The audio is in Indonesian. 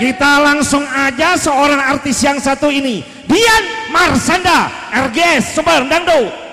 kita langsung aja seorang artis yang satu ini. Dian Marsanda RGS Sumber Dangdut